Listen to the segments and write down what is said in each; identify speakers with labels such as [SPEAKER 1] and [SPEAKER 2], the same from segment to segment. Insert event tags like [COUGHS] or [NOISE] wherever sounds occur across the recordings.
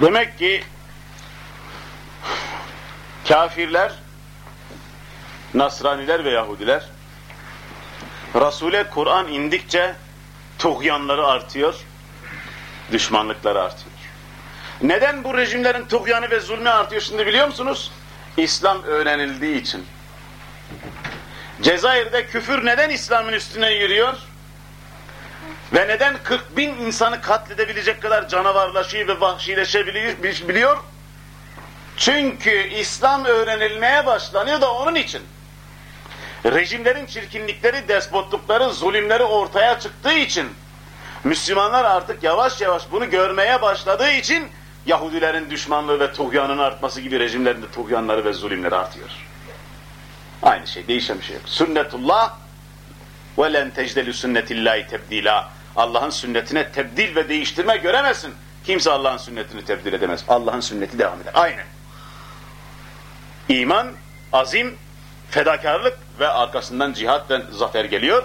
[SPEAKER 1] Demek ki kafirler, Nasraniler ve Yahudiler Resul'e Kur'an indikçe tuğyanları artıyor, düşmanlıkları artıyor. Neden bu rejimlerin tuğyanı ve zulmü artıyor şimdi biliyor musunuz? İslam öğrenildiği için. Cezayir'de küfür neden İslam'ın üstüne yürüyor? Ve neden 40 bin insanı katledebilecek kadar canavarlaşıyor ve vahşileşebiliyor? Çünkü İslam öğrenilmeye başlanıyor da onun için. Rejimlerin çirkinlikleri, despotlukları, zulümleri ortaya çıktığı için Müslümanlar artık yavaş yavaş bunu görmeye başladığı için Yahudilerin düşmanlığı ve tuğyanın artması gibi rejimlerin de tuğyanları ve zulümleri artıyor. Aynı şey, değişen bir şey yok. Sünnetullah ve len tecdelü sünnetillahi tebdila. Allah'ın sünnetine tebdil ve değiştirme göremezsin. Kimse Allah'ın sünnetini tebdil edemez. Allah'ın sünneti devam eder. Aynen. İman, azim, fedakarlık ve arkasından cihat ve zafer geliyor.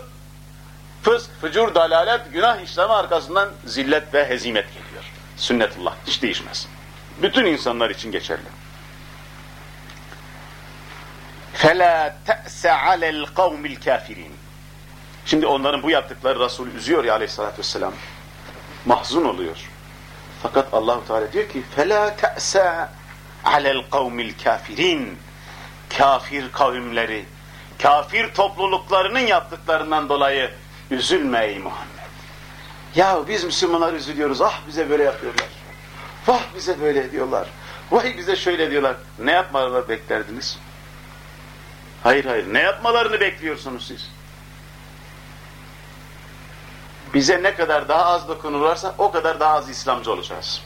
[SPEAKER 1] Fısk, fücur, dalalet, günah işlemi arkasından zillet ve hezimet geliyor. Sünnetullah hiç değişmez. Bütün insanlar için geçerli. فَلَا تَأْسَ عَلَى الْقَوْمِ الْكَافِرِينَ Şimdi onların bu yaptıkları Resul üzüyor ya aleyhissalatü vesselam. Mahzun oluyor. Fakat Allahu Teala diyor ki فَلَا تَأْسَ عَلَى الْقَوْمِ الْكَافِرِينَ Kafir kavimleri, kafir topluluklarının yaptıklarından dolayı üzülme ey Muhammed. Ya biz Müslümanlar üzülüyoruz. Ah bize böyle yapıyorlar. Vah bize böyle ediyorlar. Vay bize şöyle diyorlar. Ne yapmalarını beklerdiniz? Hayır hayır. Ne yapmalarını bekliyorsunuz siz? Bize ne kadar daha az dokunurlarsa o kadar daha az İslamcı olacağız.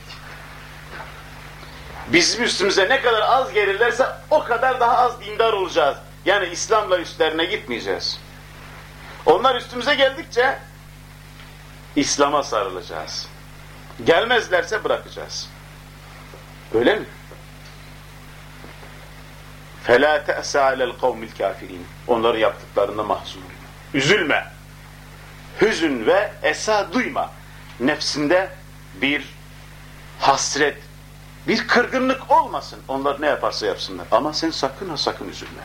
[SPEAKER 1] Bizim üstümüze ne kadar az gelirlerse o kadar daha az dindar olacağız. Yani İslam'la üstlerine gitmeyeceğiz. Onlar üstümüze geldikçe İslam'a sarılacağız. Gelmezlerse bırakacağız. Öyle mi? فَلَا تَأْسَ عَلَى الْقَوْمِ الْكَافِرِينَ Onların yaptıklarında mahzun Üzülme. Hüzün ve esa duyma. Nefsinde bir hasret, bir kırgınlık olmasın. Onlar ne yaparsa yapsınlar. Ama sen sakın ha sakın üzülme.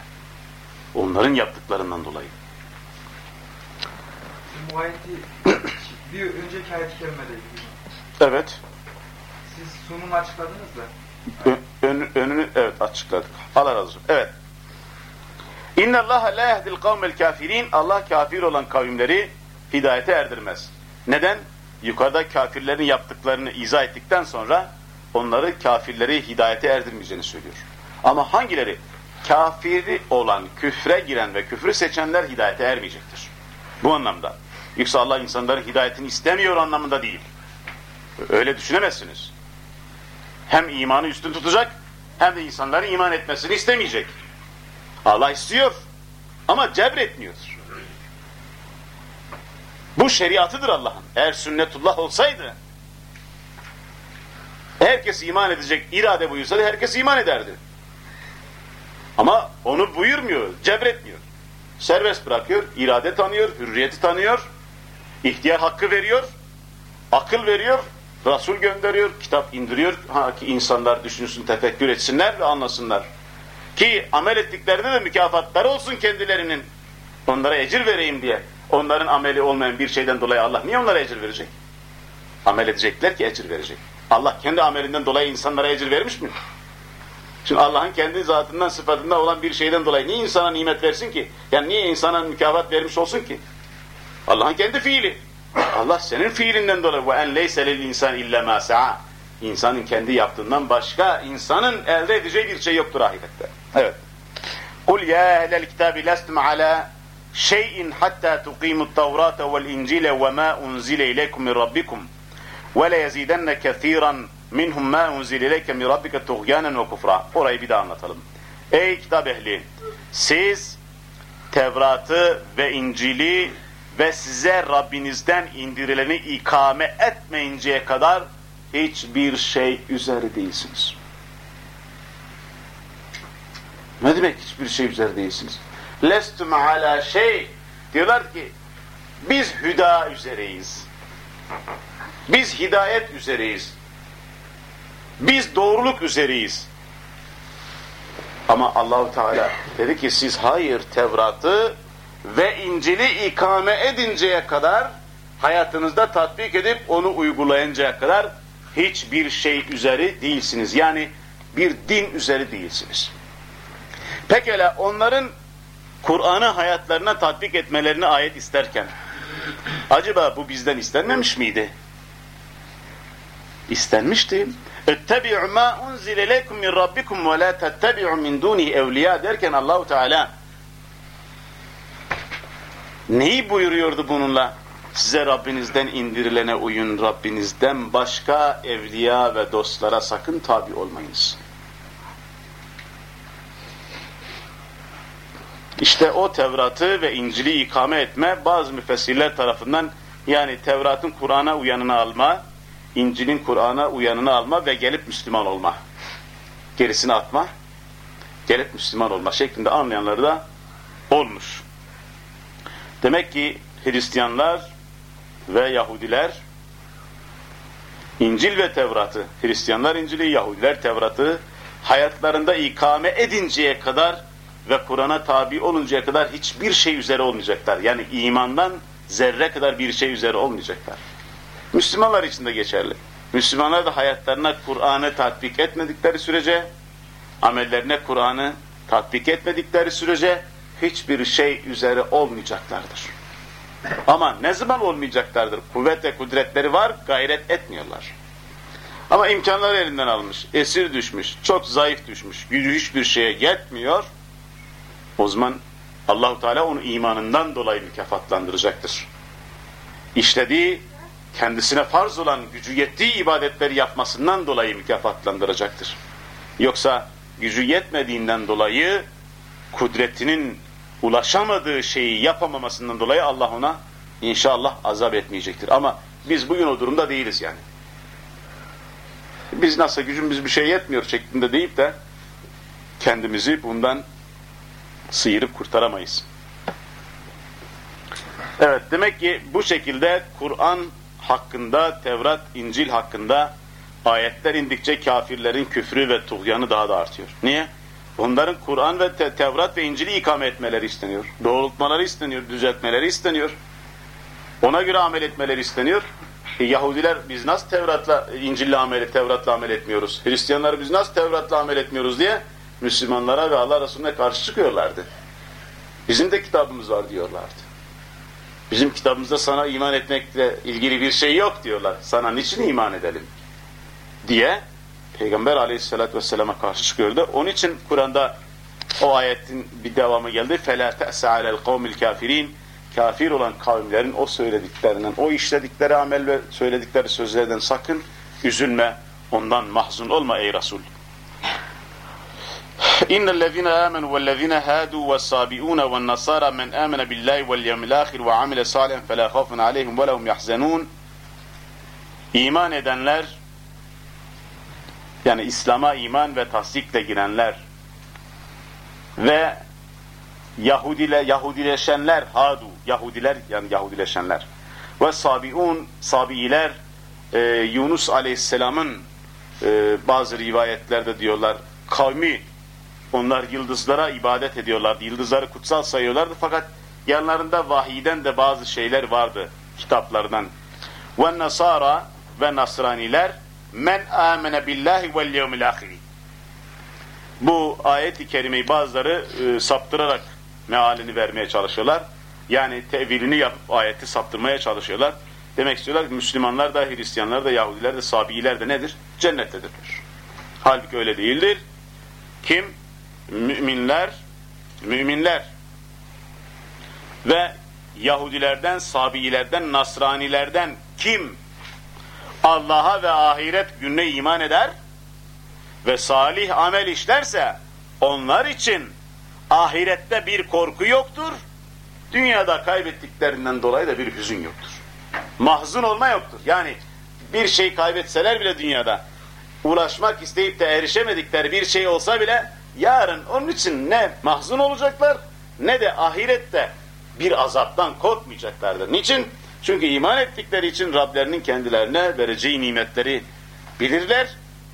[SPEAKER 1] Onların yaptıklarından dolayı.
[SPEAKER 2] Bu ayeti [COUGHS] bir önceki ayet-i kerimedeydi.
[SPEAKER 1] Evet.
[SPEAKER 2] Siz sunumu açıkladınız da.
[SPEAKER 1] Ön, önünü evet açıkladık. Allah razı olsun. Evet. İnne Allah la yehdil kavmel kafirin. Allah kafir olan kavimleri hidayete erdirmez. Neden? Yukarıda kafirlerin yaptıklarını izah ettikten sonra onları kafirleri hidayete erdirmeyeceğini söylüyor. Ama hangileri? Kafiri olan, küfre giren ve küfrü seçenler hidayete ermeyecektir. Bu anlamda. Yoksa Allah insanların hidayetini istemiyor anlamında değil. Öyle düşünemezsiniz. Hem imanı üstün tutacak hem de insanların iman etmesini istemeyecek. Allah istiyor ama cebretmiyor. Bu şeriatıdır Allah'ın. Eğer sünnetullah olsaydı herkes iman edecek irade buyursaydı herkes iman ederdi. Ama onu buyurmuyor, cebretmiyor. Serbest bırakıyor, irade tanıyor, hürriyeti tanıyor, ihtiyar hakkı veriyor, akıl veriyor, Resul gönderiyor, kitap indiriyor ha, ki insanlar düşünsün, tefekkür etsinler ve anlasınlar. Ki amel ettiklerinde de mükafatları olsun kendilerinin. Onlara ecir vereyim diye. Onların ameli olmayan bir şeyden dolayı Allah niye onlara ecir verecek? Amel edecekler ki ecir verecek. Allah kendi amelinden dolayı insanlara ecir vermiş mi? Şimdi Allah'ın kendi zatından, sıfatından olan bir şeyden dolayı niye insana nimet versin ki? Yani niye insana mükafat vermiş olsun ki? Allah'ın kendi fiili. Allah senin fiilinden dolayı ve en leyse insan illa ma sa'a. İnsanın kendi yaptığından başka insanın elde edeceği bir şey yoktur ahirette. Evet. Kul ya ehlel kitabi lestum ala şeyin hatta tuqimut tevrata vel incile ve ma unzile ileykum min rabbikum ve le yazidenne kethiran minhum ma unzile ileyke min rabbike tuğyanen ve kufra. Orayı bir daha anlatalım. Ey kitap ehli siz Tevrat'ı ve İncil'i ve size Rabbinizden indirileni ikame etmeyinceye kadar hiçbir şey üzeri değilsiniz. Ne demek hiçbir şey üzeri değilsiniz? Lestum ala şey diyorlar ki biz hüda üzereyiz. Biz hidayet üzereyiz. Biz doğruluk üzereyiz. Ama Allahu Teala dedi ki siz hayır Tevrat'ı ve İncil'i ikame edinceye kadar hayatınızda tatbik edip onu uygulayıncaya kadar hiçbir şey üzeri değilsiniz. Yani bir din üzeri değilsiniz. Pekala onların Kur'an'ı hayatlarına tatbik etmelerini ayet isterken acaba bu bizden istenmemiş miydi? İstenmişti. اَتَّبِعُ مَا اُنْزِلَ لَيْكُمْ مِنْ رَبِّكُمْ وَلَا تَتَّبِعُ مِنْ دُونِهِ اَوْلِيَا derken Allahu Teala neyi buyuruyordu bununla? Size Rabbinizden indirilene uyun, Rabbinizden başka evliya ve dostlara sakın tabi olmayınız. İşte o Tevrat'ı ve İncil'i ikame etme bazı müfessirler tarafından yani Tevrat'ın Kur'an'a uyanını alma, İncil'in Kur'an'a uyanını alma ve gelip Müslüman olma. Gerisini atma, gelip Müslüman olma şeklinde anlayanları da olmuş. Demek ki Hristiyanlar ve Yahudiler İncil ve Tevrat'ı, Hristiyanlar İncil'i, Yahudiler Tevrat'ı hayatlarında ikame edinceye kadar ve Kur'an'a tabi oluncaya kadar hiçbir şey üzere olmayacaklar. Yani imandan zerre kadar bir şey üzere olmayacaklar. Müslümanlar için de geçerli. Müslümanlar da hayatlarına Kur'an'ı tatbik etmedikleri sürece, amellerine Kur'an'ı tatbik etmedikleri sürece hiçbir şey üzere olmayacaklardır. Ama ne zaman olmayacaklardır? Kuvvet ve kudretleri var, gayret etmiyorlar. Ama imkanlar elinden almış, esir düşmüş, çok zayıf düşmüş, gücü hiçbir şeye yetmiyor. O zaman Allahu Teala onu imanından dolayı mükafatlandıracaktır. İşlediği, kendisine farz olan gücü yettiği ibadetleri yapmasından dolayı mükafatlandıracaktır. Yoksa gücü yetmediğinden dolayı kudretinin ulaşamadığı şeyi yapamamasından dolayı Allah ona inşallah azap etmeyecektir. Ama biz bugün o durumda değiliz yani. Biz nasıl gücümüz bir şey yetmiyor şeklinde deyip de kendimizi bundan sıyırıp kurtaramayız. Evet demek ki bu şekilde Kur'an hakkında, Tevrat, İncil hakkında ayetler indikçe kafirlerin küfrü ve tuğyanı daha da artıyor. Niye? Onların Kur'an ve te Tevrat ve İncil'i ikame etmeleri isteniyor. Doğrultmaları isteniyor, düzeltmeleri isteniyor. Ona göre amel etmeleri isteniyor. E, Yahudiler biz nasıl Tevrat'la, İncil'le amel, Tevrat'la amel etmiyoruz? Hristiyanlar biz nasıl Tevrat'la amel etmiyoruz diye Müslümanlara ve Allah Resulüne karşı çıkıyorlardı. Bizim de kitabımız var diyorlardı. Bizim kitabımızda sana iman etmekle ilgili bir şey yok diyorlar. Sana niçin iman edelim? Diye Peygamber aleyhissalatü vesselama karşı çıkıyordu. Onun için Kur'an'da o ayetin bir devamı geldi. فَلَا تَأْسَ عَلَى الْقَوْمِ الْكَافِرِينَ Kafir olan kavimlerin o söylediklerinden, o işledikleri amel ve söyledikleri sözlerden sakın üzülme, ondan mahzun olma ey Resul. إن الذين آمنوا والذين هادوا والصابئون والنصارى من آمن بالله واليوم الآخر وعمل صالحا فلا خوف عليهم ولا هم يحزنون İman edenler yani İslam'a iman ve tasdikle girenler ve Yahudile, Yahudileşenler, Hadu, Yahudiler yani Yahudileşenler ve Sabiun, Sabiiler e, Yunus Aleyhisselam'ın e, bazı rivayetlerde diyorlar kavmi onlar yıldızlara ibadet ediyorlardı. Yıldızları kutsal sayıyorlardı fakat yanlarında vahiyden de bazı şeyler vardı kitaplardan. Ve Nasara ve Nasraniler men amene billahi vel yevmil ahiri. Bu ayet-i kerimeyi bazıları e, saptırarak mealini vermeye çalışıyorlar. Yani tevilini yapıp ayeti saptırmaya çalışıyorlar. Demek istiyorlar ki Müslümanlar da, Hristiyanlar da, Yahudiler de, Sabiiler de nedir? Cennettedirler. Halbuki öyle değildir. Kim? Müminler, müminler ve Yahudilerden, Sabiilerden, Nasranilerden kim Allah'a ve ahiret gününe iman eder ve salih amel işlerse onlar için ahirette bir korku yoktur. Dünyada kaybettiklerinden dolayı da bir hüzün yoktur. Mahzun olma yoktur. Yani bir şey kaybetseler bile dünyada ulaşmak isteyip de erişemedikleri bir şey olsa bile yarın onun için ne mahzun olacaklar ne de ahirette bir azaptan korkmayacaklardır. Niçin? Çünkü iman ettikleri için Rablerinin kendilerine vereceği nimetleri bilirler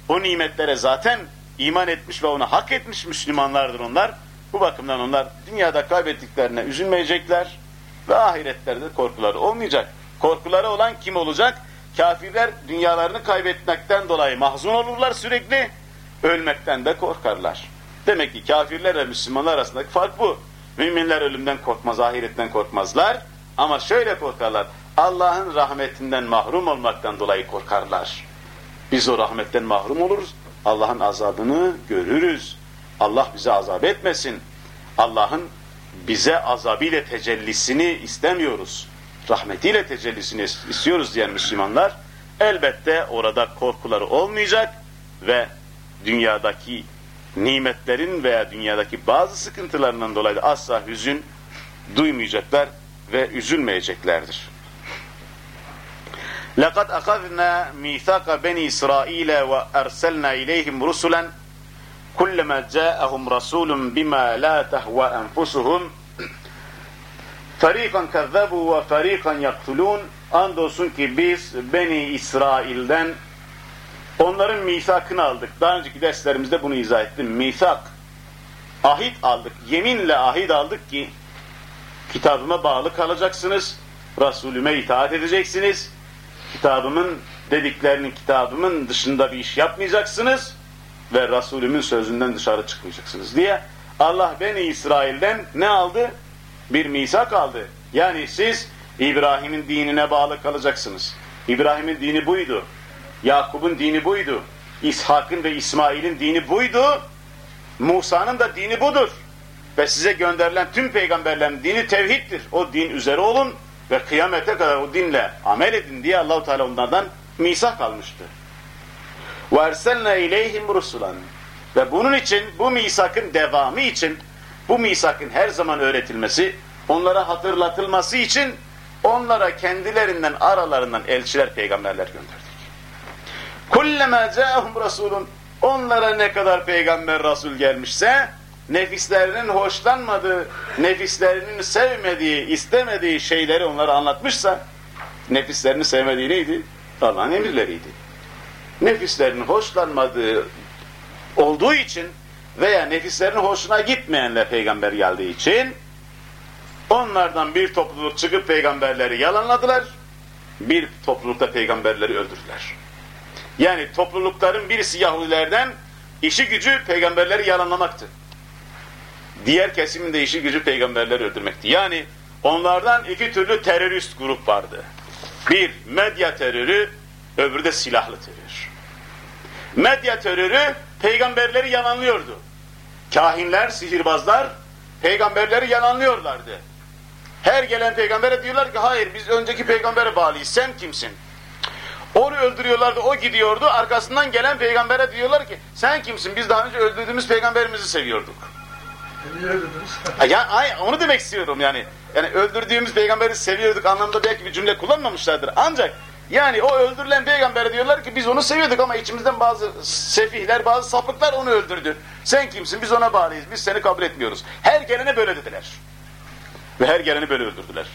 [SPEAKER 1] o nimetlere zaten iman etmiş ve onu hak etmiş Müslümanlardır onlar. Bu bakımdan onlar dünyada kaybettiklerine üzülmeyecekler ve ahiretlerde korkuları olmayacak. Korkuları olan kim olacak? Kafirler dünyalarını kaybetmekten dolayı mahzun olurlar sürekli, ölmekten de korkarlar. Demek ki kafirler ve Müslümanlar arasındaki fark bu. Müminler ölümden korkmaz, ahiretten korkmazlar. Ama şöyle korkarlar, Allah'ın rahmetinden mahrum olmaktan dolayı korkarlar. Biz o rahmetten mahrum oluruz, Allah'ın azabını görürüz. Allah bize azap etmesin. Allah'ın bize azabıyla tecellisini istemiyoruz. Rahmetiyle tecellisini istiyoruz diyen Müslümanlar elbette orada korkuları olmayacak ve dünyadaki nimetlerin veya dünyadaki bazı sıkıntılarından dolayı da asla hüzün duymayacaklar ve üzülmeyeceklerdir. لَقَدْ أَخَذْنَا مِيثَاقَ بَنِي إِسْرَائِيلَ وَأَرْسَلْنَا إِلَيْهِمْ رُسُلًا كُلَّمَا جَاءَهُمْ رَسُولٌ بِمَا لَا تَهْوَى أَنْفُسُهُمْ فَر۪يقًا كَذَّبُوا وَفَر۪يقًا يَقْتُلُونَ Andolsun ki biz Beni İsrail'den onların misakını aldık. Daha önceki derslerimizde bunu izah ettim. Misak, ahit aldık. Yeminle ahit aldık ki kitabıma bağlı kalacaksınız. Resulüme itaat edeceksiniz. Kitabımın dediklerinin kitabımın dışında bir iş yapmayacaksınız ve Resulümün sözünden dışarı çıkmayacaksınız diye Allah Beni İsrail'den ne aldı? Bir misak aldı. Yani siz İbrahim'in dinine bağlı kalacaksınız. İbrahim'in dini buydu. Yakup'un dini buydu. İshak'ın ve İsmail'in dini buydu. Musa'nın da dini budur. Ve size gönderilen tüm peygamberlerin dini tevhiddir. O din üzere olun ve kıyamete kadar o dinle amel edin diye Allahu Teala onlardan misak almıştı. وَاَرْسَلْنَا اِلَيْهِمْ رُسُلًا Ve bunun için, bu misakın devamı için, bu misakın her zaman öğretilmesi, onlara hatırlatılması için onlara kendilerinden, aralarından elçiler, peygamberler gönderdik. Kullema ca'hum rasulun onlara ne kadar peygamber rasul gelmişse nefislerinin hoşlanmadığı, nefislerinin sevmediği, istemediği şeyleri onlara anlatmışsa nefislerini sevmediği neydi? Allah'ın emirleriydi. Nefislerinin hoşlanmadığı olduğu için veya nefislerinin hoşuna gitmeyenler peygamber geldiği için onlardan bir topluluk çıkıp peygamberleri yalanladılar. Bir toplulukta peygamberleri öldürdüler. Yani toplulukların birisi Yahudilerden işi gücü peygamberleri yalanlamaktı. Diğer kesimin de işi gücü peygamberleri öldürmekti. Yani onlardan iki türlü terörist grup vardı. Bir medya terörü, öbürü de silahlı terör. Medya terörü peygamberleri yalanlıyordu. Kahinler, sihirbazlar peygamberleri yalanlıyorlardı. Her gelen peygambere diyorlar ki hayır biz önceki peygambere bağlıyız sen kimsin? Onu öldürüyorlardı o gidiyordu arkasından gelen peygambere diyorlar ki sen kimsin biz daha önce öldürdüğümüz peygamberimizi seviyorduk. Ya, ay, onu demek istiyorum yani. Yani öldürdüğümüz peygamberi seviyorduk anlamda belki bir cümle kullanmamışlardır. Ancak yani o öldürülen peygambere diyorlar ki biz onu seviyorduk ama içimizden bazı sefihler, bazı sapıklar onu öldürdü. Sen kimsin? Biz ona bağlıyız. Biz seni kabul etmiyoruz. Her gelene böyle dediler. Ve her geleni böyle öldürdüler.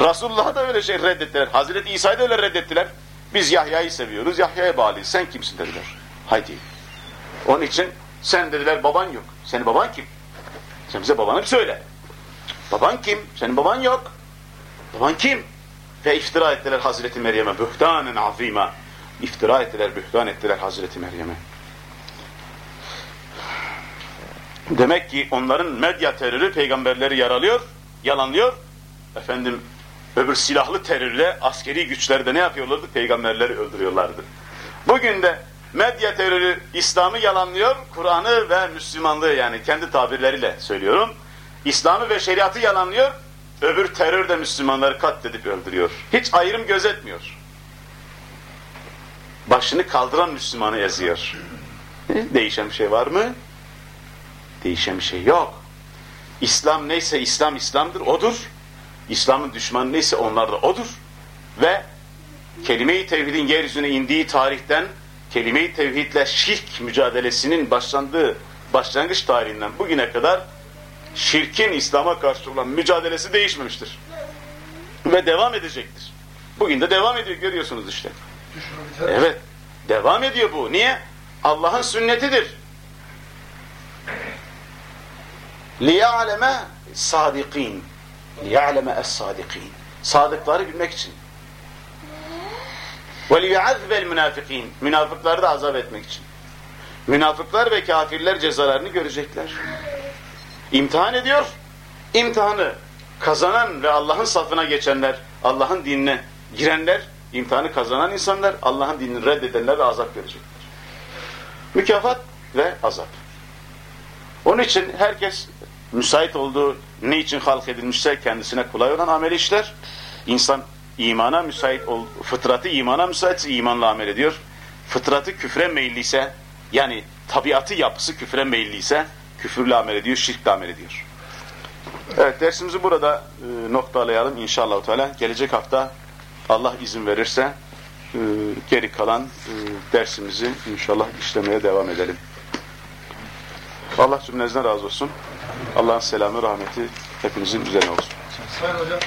[SPEAKER 1] Resulullah'ı da öyle şey reddettiler. Hazreti İsa'yı da öyle reddettiler. Biz Yahya'yı seviyoruz. Yahya'ya bağlıyız. Sen kimsin dediler. Haydi. Onun için sen dediler baban yok. Senin baban kim? Sen bize babanı bir söyle. Baban kim? Senin baban yok. Baban kim? Ve iftira ettiler Hazreti Meryem'e. Bühtanen azima. İftira ettiler, bühtan ettiler Hazreti Meryem'e. Demek ki onların medya terörü peygamberleri yaralıyor, yalanlıyor. Efendim öbür silahlı terörle askeri güçlerde ne yapıyorlardı? Peygamberleri öldürüyorlardı. Bugün de medya terörü İslam'ı yalanlıyor, Kur'an'ı ve Müslümanlığı yani kendi tabirleriyle söylüyorum. İslam'ı ve şeriatı yalanlıyor, öbür terör de Müslümanları katledip öldürüyor. Hiç ayrım gözetmiyor. Başını kaldıran Müslümanı eziyor. Değişen bir şey var mı? Değişen bir şey yok. İslam neyse İslam İslam'dır, odur. İslam'ın düşmanı neyse onlar da odur. Ve kelime-i tevhidin yeryüzüne indiği tarihten kelime-i tevhidle şirk mücadelesinin başlandığı başlangıç tarihinden bugüne kadar şirkin İslam'a karşı olan mücadelesi değişmemiştir. Ve devam edecektir. Bugün de devam ediyor görüyorsunuz işte. Evet. Devam ediyor bu. Niye? Allah'ın sünnetidir. لِيَعْلَمَ sadikin. liya'leme es-sadikin. Sadıkları bilmek için. Ve liya'zbel münafikin. Münafıkları da azap etmek için. Münafıklar ve kafirler cezalarını görecekler. İmtihan ediyor. İmtihanı kazanan ve Allah'ın safına geçenler, Allah'ın dinine girenler, imtihanı kazanan insanlar, Allah'ın dinini reddedenler ve azap görecekler. Mükafat ve azap. Onun için herkes müsait olduğu ne için halk edilmişse kendisine kolay olan amel işler. İnsan imana müsait, ol, fıtratı imana müsaitse imanla amel ediyor. Fıtratı küfre meyilliyse, yani tabiatı yapısı küfre meyilliyse küfürle amel ediyor, şirkle amel ediyor. Evet dersimizi burada e, noktalayalım inşallah. Teala. Gelecek hafta Allah izin verirse e, geri kalan e, dersimizi inşallah işlemeye devam edelim. Allah cümlenizden razı olsun. Allah'ın selamı, rahmeti hepinizin üzerine olsun.
[SPEAKER 2] Sayın hocam